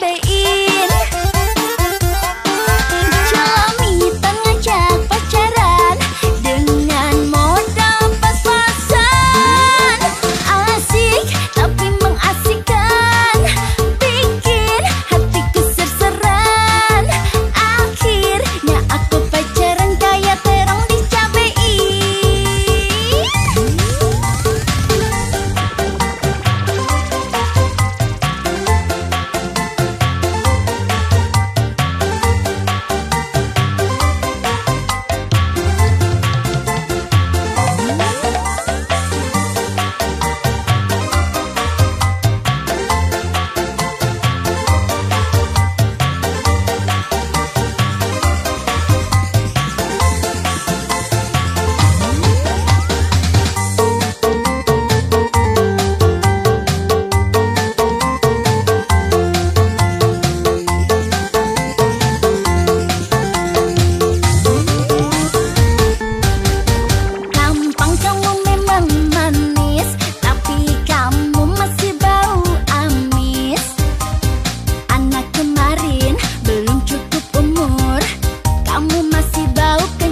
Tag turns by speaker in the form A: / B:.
A: baby. mas se dá o